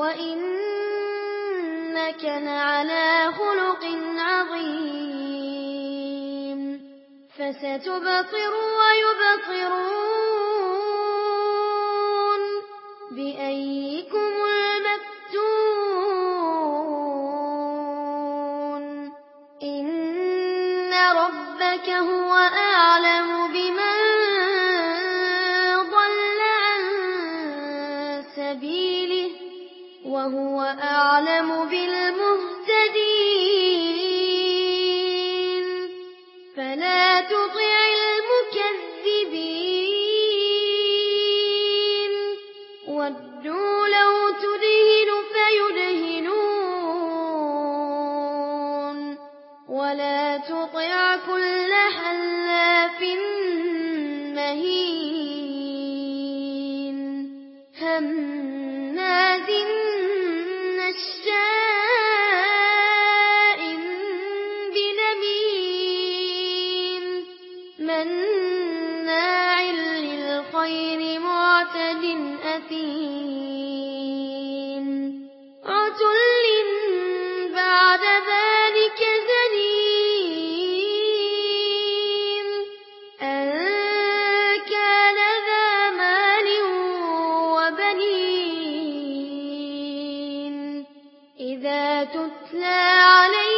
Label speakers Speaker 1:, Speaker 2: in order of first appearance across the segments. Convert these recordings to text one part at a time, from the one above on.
Speaker 1: وَإِنَّكَ لَعَلَى خُلُقٍ عَظِيمٍ فَسَتُبْصِرُ وَيُبْصِرُونَ بِأَيِّكُمُ الْمَفْتُونُ إِنَّ رَبَّكَ هُوَ أَعْلَمُ بِمَن وهو أعلم بالمسلمين معتد أثيم. عتل بعد ذلك زنيم. أن كان ذا مال وبنين. إذا تتلى عليه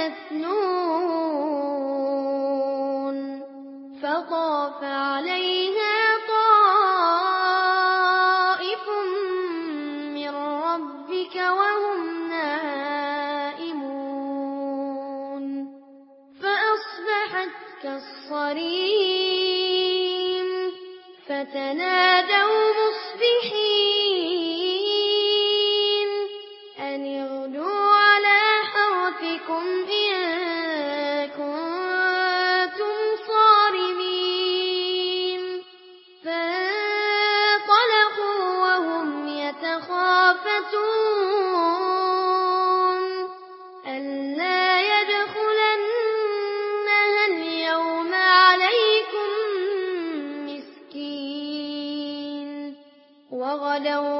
Speaker 1: تثنون فطاف عليها طائف من ربك وهم نائمون. فأصبحت كالصريم. فتنام لكم إن كنتم صارمين. فانطلقوا وهم يتخافتون. ألا يدخلنها اليوم عليكم مسكين. وغدوا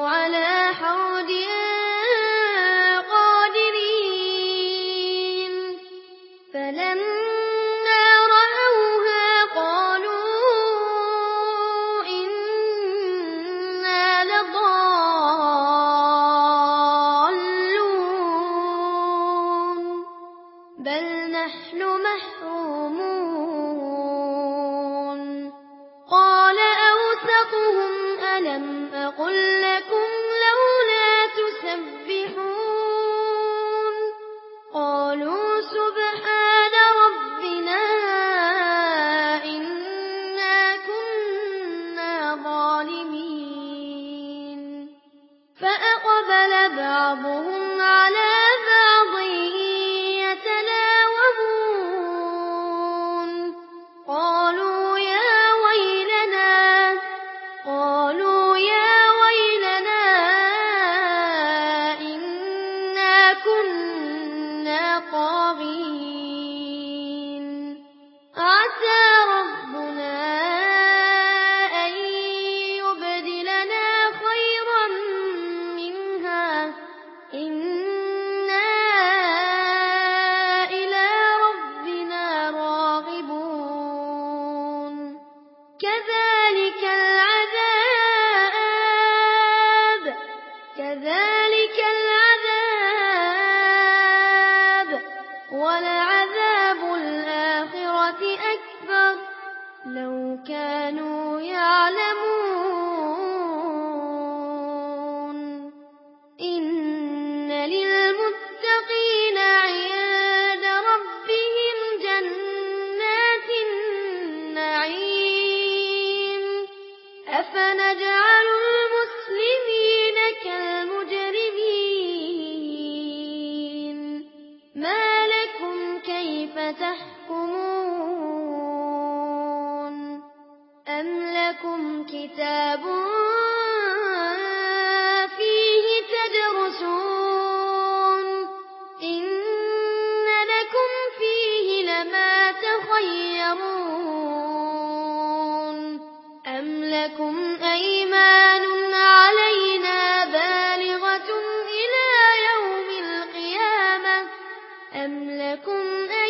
Speaker 1: تحكمون أم لكم كتاب فيه تدرسون إن لكم فيه لما تخيرون أم لكم أيمان علينا بالغة إلى يوم القيامة أم لكم أيمان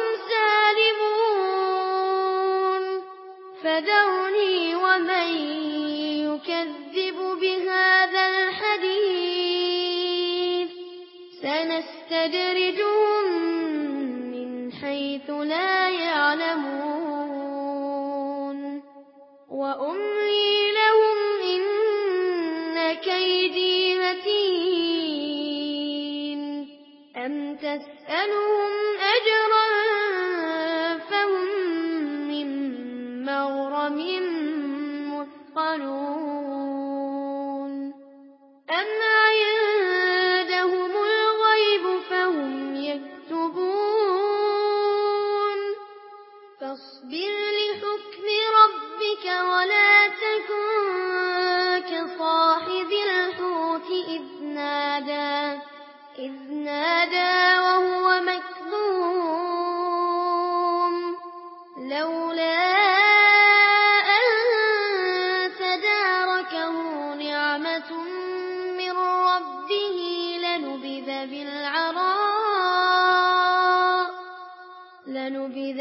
Speaker 1: فذرني ومن يكذب بهذا الحديث سنستدرجهم من حيث لا يعلمون وأمي لهم إن كيدي متين أم تسألهم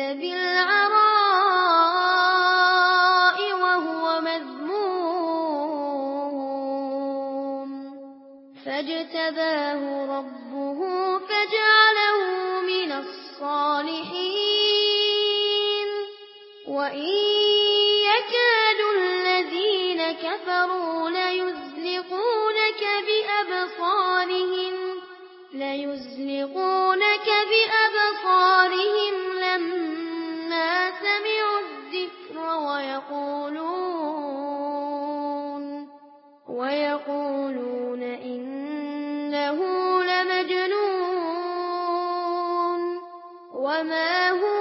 Speaker 1: بِالْعَرَاءِ وَهُوَ مَذْمُومٌ. فَاجْتَبَاهُ رَبُّهُ فَجَعَلَهُ مِنَ الصَّالِحِينَ. وَإِن يَكَادُ الَّذِينَ كَفَرُوا لَيُزْلِقُونَكَ بِأَبْصَارِهِمْ لَيُزْلِقُونَكَ بِأَبْصَارِهِمْ لما سمعوا الذكر ويقولون ويقولون إنه لمجنون وما هو